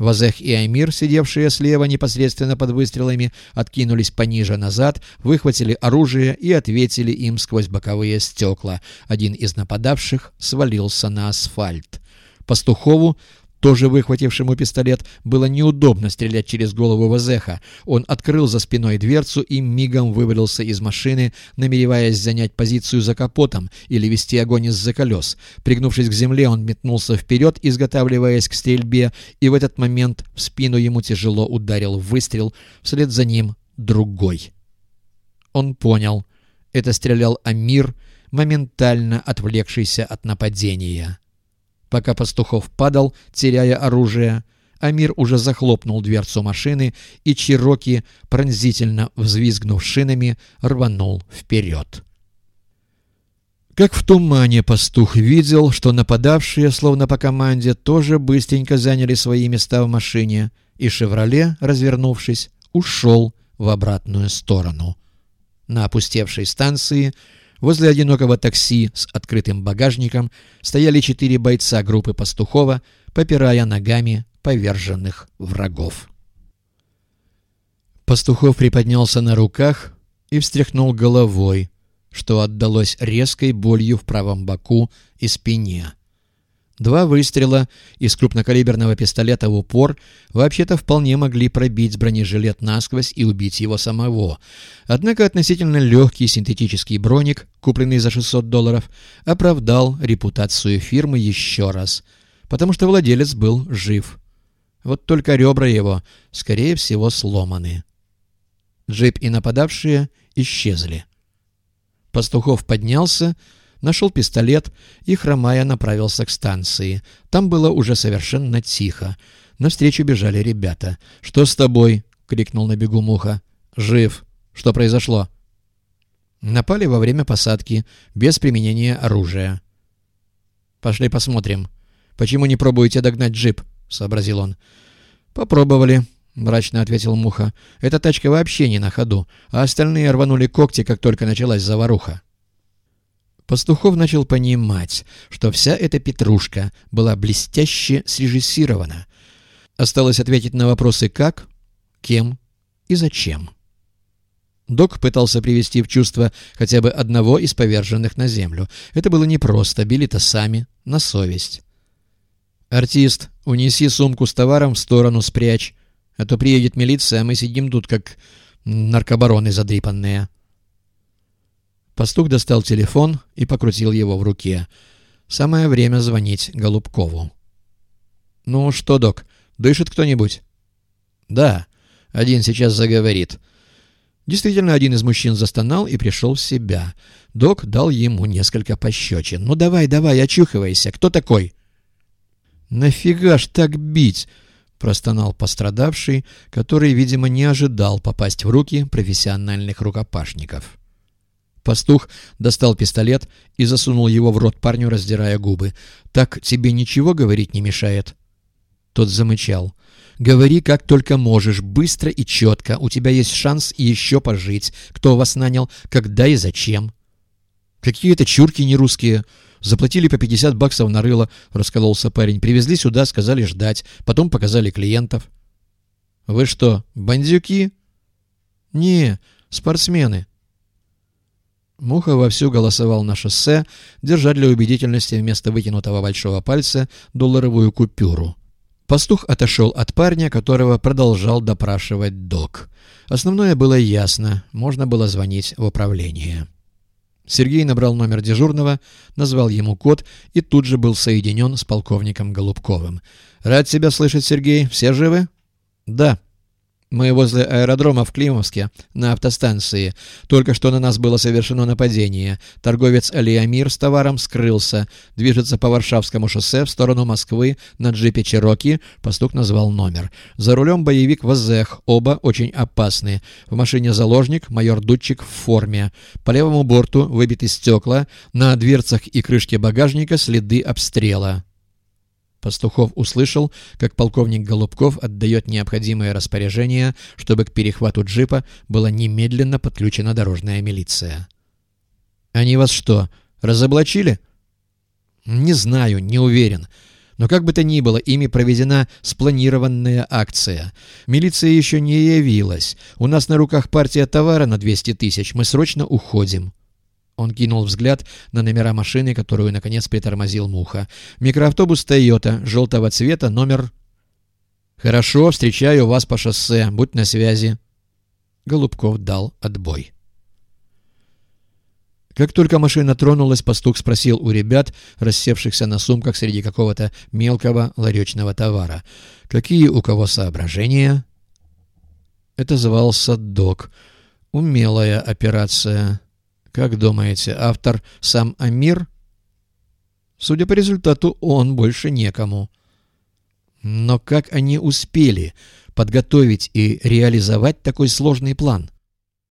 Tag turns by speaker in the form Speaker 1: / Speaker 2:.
Speaker 1: Вазех и Амир, сидевшие слева непосредственно под выстрелами, откинулись пониже назад, выхватили оружие и ответили им сквозь боковые стекла. Один из нападавших свалился на асфальт. Пастухову тоже выхватившему пистолет, было неудобно стрелять через голову Вазеха. Он открыл за спиной дверцу и мигом вывалился из машины, намереваясь занять позицию за капотом или вести огонь из-за колес. Пригнувшись к земле, он метнулся вперед, изготавливаясь к стрельбе, и в этот момент в спину ему тяжело ударил выстрел, вслед за ним другой. Он понял. Это стрелял Амир, моментально отвлекшийся от нападения. Пока Пастухов падал, теряя оружие, Амир уже захлопнул дверцу машины, и Чироки, пронзительно взвизгнув шинами, рванул вперед. Как в тумане пастух видел, что нападавшие, словно по команде, тоже быстренько заняли свои места в машине, и «Шевроле», развернувшись, ушел в обратную сторону. На опустевшей станции Возле одинокого такси с открытым багажником стояли четыре бойца группы Пастухова, попирая ногами поверженных врагов. Пастухов приподнялся на руках и встряхнул головой, что отдалось резкой болью в правом боку и спине. Два выстрела из крупнокалиберного пистолета в упор вообще-то вполне могли пробить бронежилет насквозь и убить его самого. Однако относительно легкий синтетический броник, купленный за 600 долларов, оправдал репутацию фирмы еще раз, потому что владелец был жив. Вот только ребра его, скорее всего, сломаны. Джип и нападавшие исчезли. Пастухов поднялся, нашел пистолет и, хромая, направился к станции. Там было уже совершенно тихо. Навстречу бежали ребята. «Что с тобой?» — крикнул на бегу Муха. «Жив. Что произошло?» Напали во время посадки, без применения оружия. «Пошли посмотрим. Почему не пробуете догнать джип?» — сообразил он. «Попробовали», — мрачно ответил Муха. «Эта тачка вообще не на ходу, а остальные рванули когти, как только началась заваруха». Пастухов начал понимать, что вся эта петрушка была блестяще срежиссирована. Осталось ответить на вопросы «как», «кем» и «зачем». Док пытался привести в чувство хотя бы одного из поверженных на землю. Это было непросто, били-то сами, на совесть. «Артист, унеси сумку с товаром в сторону, спрячь, а то приедет милиция, а мы сидим тут, как наркобароны задрипанные». Пастух достал телефон и покрутил его в руке. Самое время звонить Голубкову. «Ну что, док, дышит кто-нибудь?» «Да, один сейчас заговорит». Действительно, один из мужчин застонал и пришел в себя. Док дал ему несколько пощечин. «Ну давай, давай, очухивайся. Кто такой?» «Нафига ж так бить?» — простонал пострадавший, который, видимо, не ожидал попасть в руки профессиональных рукопашников. Пастух достал пистолет и засунул его в рот парню, раздирая губы. «Так тебе ничего говорить не мешает?» Тот замычал. «Говори как только можешь, быстро и четко. У тебя есть шанс еще пожить. Кто вас нанял, когда и зачем?» «Какие это чурки нерусские!» «Заплатили по 50 баксов на рыло», — раскололся парень. «Привезли сюда, сказали ждать. Потом показали клиентов». «Вы что, бандюки?» «Не, спортсмены. Муха вовсю голосовал на шоссе, держа для убедительности вместо вытянутого большого пальца долларовую купюру. Пастух отошел от парня, которого продолжал допрашивать док. Основное было ясно, можно было звонить в управление. Сергей набрал номер дежурного, назвал ему код и тут же был соединен с полковником Голубковым. «Рад тебя слышать, Сергей. Все живы?» «Да», мы возле аэродрома в Климовске, на автостанции. Только что на нас было совершено нападение. Торговец Алиамир с товаром скрылся. Движется по Варшавскому шоссе в сторону Москвы на джипе Чероки. Пастух назвал номер. За рулем боевик Вазех. Оба очень опасные. В машине заложник, майор Дудчик в форме. По левому борту выбиты стекла. На дверцах и крышке багажника следы обстрела. Пастухов услышал, как полковник Голубков отдает необходимое распоряжение, чтобы к перехвату джипа была немедленно подключена дорожная милиция. «Они вас что, разоблачили?» «Не знаю, не уверен. Но как бы то ни было, ими проведена спланированная акция. Милиция еще не явилась. У нас на руках партия товара на 200 тысяч. Мы срочно уходим. Он кинул взгляд на номера машины, которую, наконец, притормозил Муха. Микроавтобус «Тойота», желтого цвета, номер... «Хорошо, встречаю вас по шоссе. Будь на связи». Голубков дал отбой. Как только машина тронулась, пастух спросил у ребят, рассевшихся на сумках среди какого-то мелкого ларечного товара, какие у кого соображения. Это звался «Док». Умелая операция. Как думаете, автор сам Амир? Судя по результату, он больше некому. Но как они успели подготовить и реализовать такой сложный план?